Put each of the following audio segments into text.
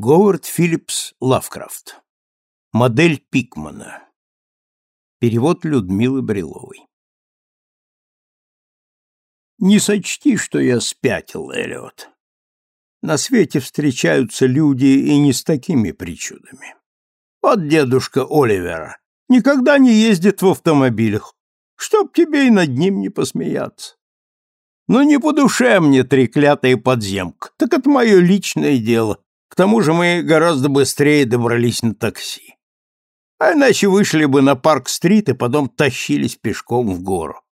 Говард Филлипс Лавкрафт. Модель Пикмана. Перевод Людмилы Бриловой. Не сочти, что я спятил, Эллиот. На свете встречаются люди и не с такими причудами. Вот дедушка Оливера никогда не ездит в автомобилях, чтоб тебе и над ним не посмеяться. Но не по душе мне треклятая подземка, так это мое личное дело, тому же мы гораздо быстрее добрались на такси. А иначе вышли бы на Парк-стрит и потом тащились пешком в гору.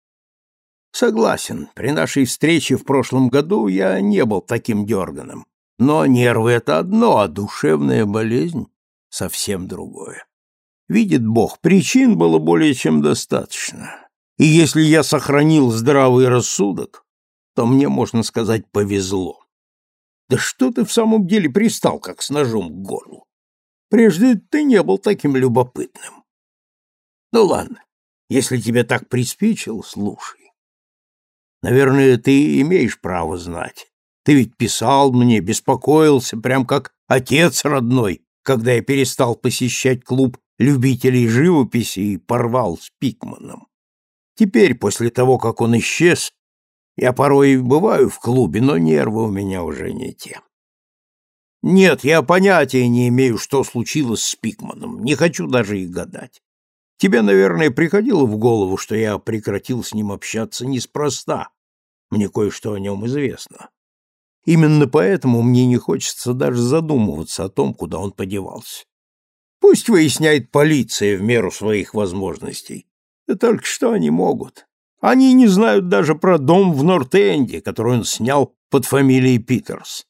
Согласен, при нашей встрече в прошлом году я не был таким дерганым. Но нервы — это одно, а душевная болезнь — совсем другое. Видит Бог, причин было более чем достаточно. И если я сохранил здравый рассудок, то мне, можно сказать, повезло. Да что ты в самом деле пристал, как с ножом к горлу? Прежде ты не был таким любопытным. Ну ладно, если тебе так приспичило, слушай. Наверное, ты имеешь право знать. Ты ведь писал мне, беспокоился, прям как отец родной, когда я перестал посещать клуб любителей живописи и порвал с Пикманом. Теперь, после того, как он исчез, я порой бываю в клубе, но нервы у меня уже не те. Нет, я понятия не имею, что случилось с Пикманом, не хочу даже и гадать. Тебе, наверное, приходило в голову, что я прекратил с ним общаться неспроста. Мне кое-что о нем известно. Именно поэтому мне не хочется даже задумываться о том, куда он подевался. Пусть выясняет полиция в меру своих возможностей. Да только что они могут. Они не знают даже про дом в Норт-Энде, который он снял под фамилией Питерс.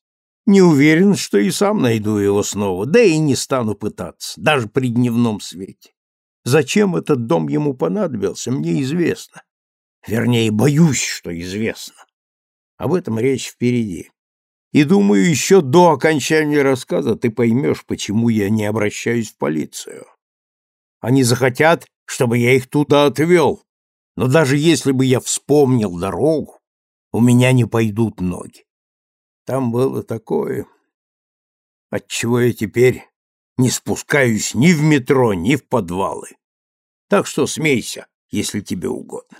Не уверен, что и сам найду его снова, да и не стану пытаться, даже при дневном свете. Зачем этот дом ему понадобился, мне известно. Вернее, боюсь, что известно. Об этом речь впереди. И думаю, еще до окончания рассказа ты поймешь, почему я не обращаюсь в полицию. Они захотят, чтобы я их туда отвел, но даже если бы я вспомнил дорогу, у меня не пойдут ноги. Там было такое, отчего я теперь не спускаюсь ни в метро, ни в подвалы. Так что смейся, если тебе угодно.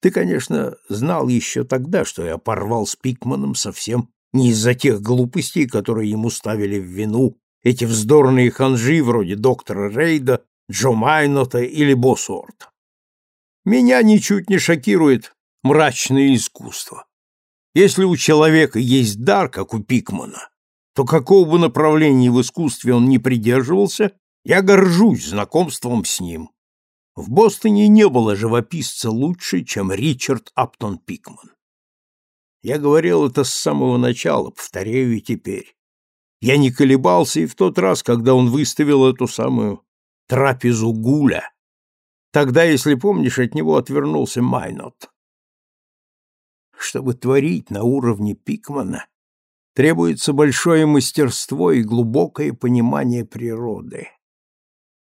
Ты, конечно, знал еще тогда, что я порвал с Пикманом совсем не из-за тех глупостей, которые ему ставили в вину эти вздорные ханжи вроде доктора Рейда, Джо Майнота или Босуорта. Меня ничуть не шокирует мрачное искусство. Если у человека есть дар, как у Пикмана, то какого бы направления в искусстве он ни придерживался, я горжусь знакомством с ним. В Бостоне не было живописца лучше, чем Ричард Аптон Пикман. Я говорил это с самого начала, повторяю и теперь. Я не колебался и в тот раз, когда он выставил эту самую трапезу гуля, Тогда, если помнишь, от него отвернулся Майнот. Чтобы творить на уровне Пикмана, требуется большое мастерство и глубокое понимание природы.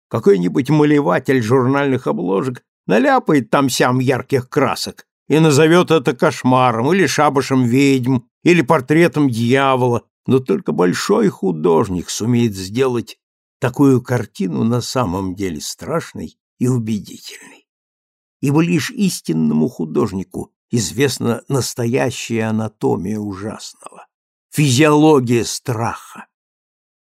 Какой-нибудь малеватель журнальных обложек наляпает там-сям ярких красок и назовет это кошмаром или шабашем ведьм или портретом дьявола, но только большой художник сумеет сделать такую картину на самом деле страшной и убедительный. Ибо лишь истинному художнику известна настоящая анатомия ужасного, физиология страха.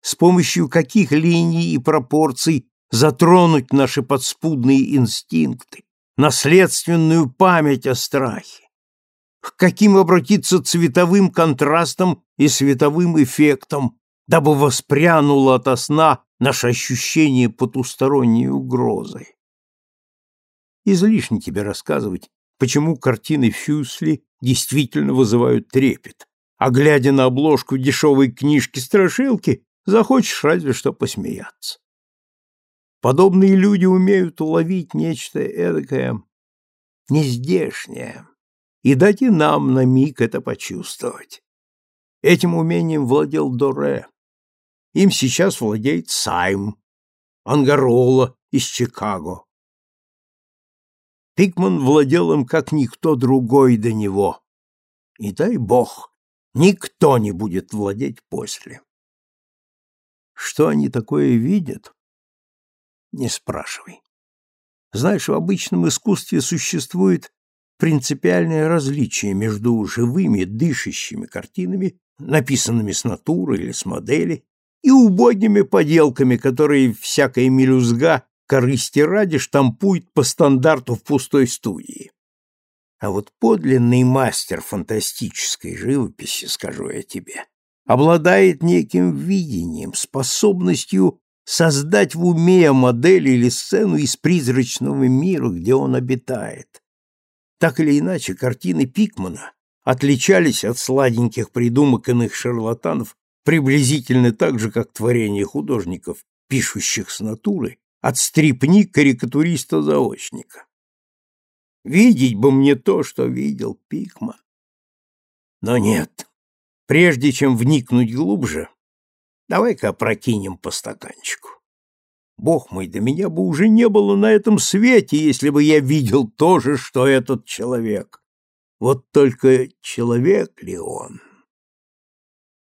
С помощью каких линий и пропорций затронуть наши подспудные инстинкты, наследственную память о страхе, к каким обратиться цветовым контрастам и световым эффектам, дабы воспрянуло ото сна наше ощущение потусторонней угрозы. Излишне тебе рассказывать, почему картины Фюсли действительно вызывают трепет, а глядя на обложку дешевой книжки-страшилки, захочешь разве что посмеяться. Подобные люди умеют уловить нечто эдакое нездешнее и дать и нам на миг это почувствовать. Этим умением владел Доре. Им сейчас владеет Сайм, Ангарола из Чикаго. Пикман владел им как никто другой до него. И дай бог, никто не будет владеть после. Что они такое видят? Не спрашивай. Знаешь, в обычном искусстве существует принципиальное различие между живыми, дышащими картинами, написанными с натуры или с модели, и убогими поделками, которые всякая мелюзга корысти ради штампует по стандарту в пустой студии. А вот подлинный мастер фантастической живописи, скажу я тебе, обладает неким видением, способностью создать в уме модель или сцену из призрачного мира, где он обитает. Так или иначе, картины Пикмана отличались от сладеньких придумок иных шарлатанов приблизительно так же, как творения художников, пишущих с натуры, от стрипни карикатуриста-заочника. Видеть бы мне то, что видел Пикман. Но нет, прежде чем вникнуть глубже, давай-ка опрокинем по стаканчику. Бог мой, да меня бы уже не было на этом свете, если бы я видел то же, что этот человек. Вот только человек ли он?